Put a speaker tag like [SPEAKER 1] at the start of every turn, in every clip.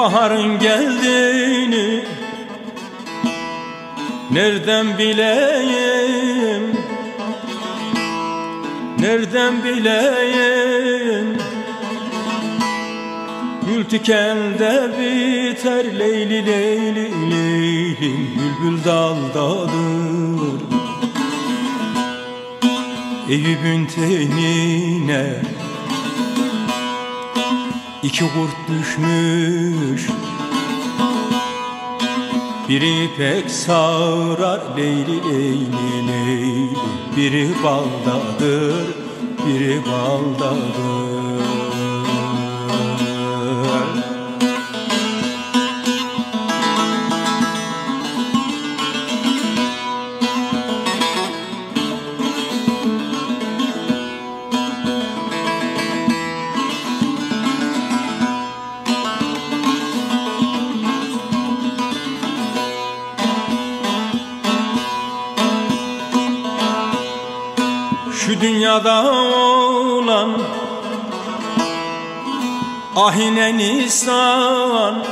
[SPEAKER 1] Baharın geldiğini Nereden bileyim? Nereden bileyim? Gül tikende biter Leyli leyli leylim Bülbül daldadır. Eyüp'ün tenine iki kurt düşmüş. Biri pek sarar leyli leyli leyli Biri baldadır, biri baldadır Şu dünyada olan Ahine Nisan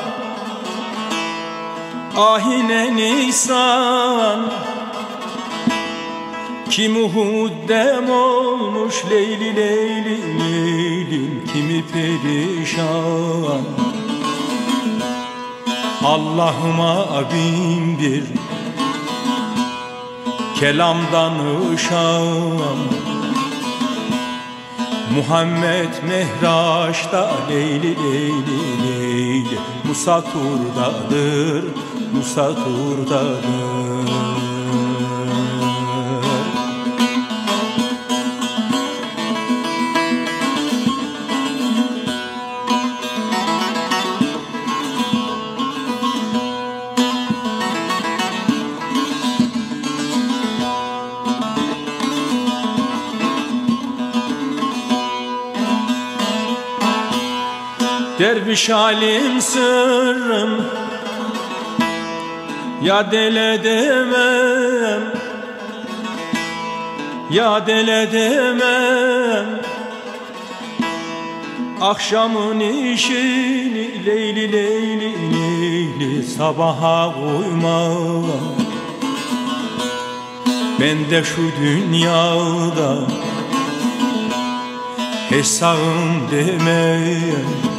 [SPEAKER 1] Ahine Nisan. Kim Uhud'dem olmuş Leyli Leyli Leylim Kimi perişan? Allah'ıma bin bir kelamdan ışam Muhammed Mehraş'ta Leyli Leyli Leyli. Musa Tur'dadır, Musa Tur'dadır Derviş halim sırrım. Ya dele demem. Ya dele demem. Akşamın işini Leyli leyli leyli Sabaha uymam Ben de şu dünyada Hesabım demem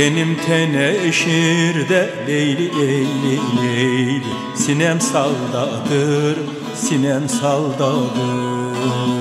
[SPEAKER 1] Tenim teneşirde leyli leyli leyli. Sinem saldadır, sinem saldadır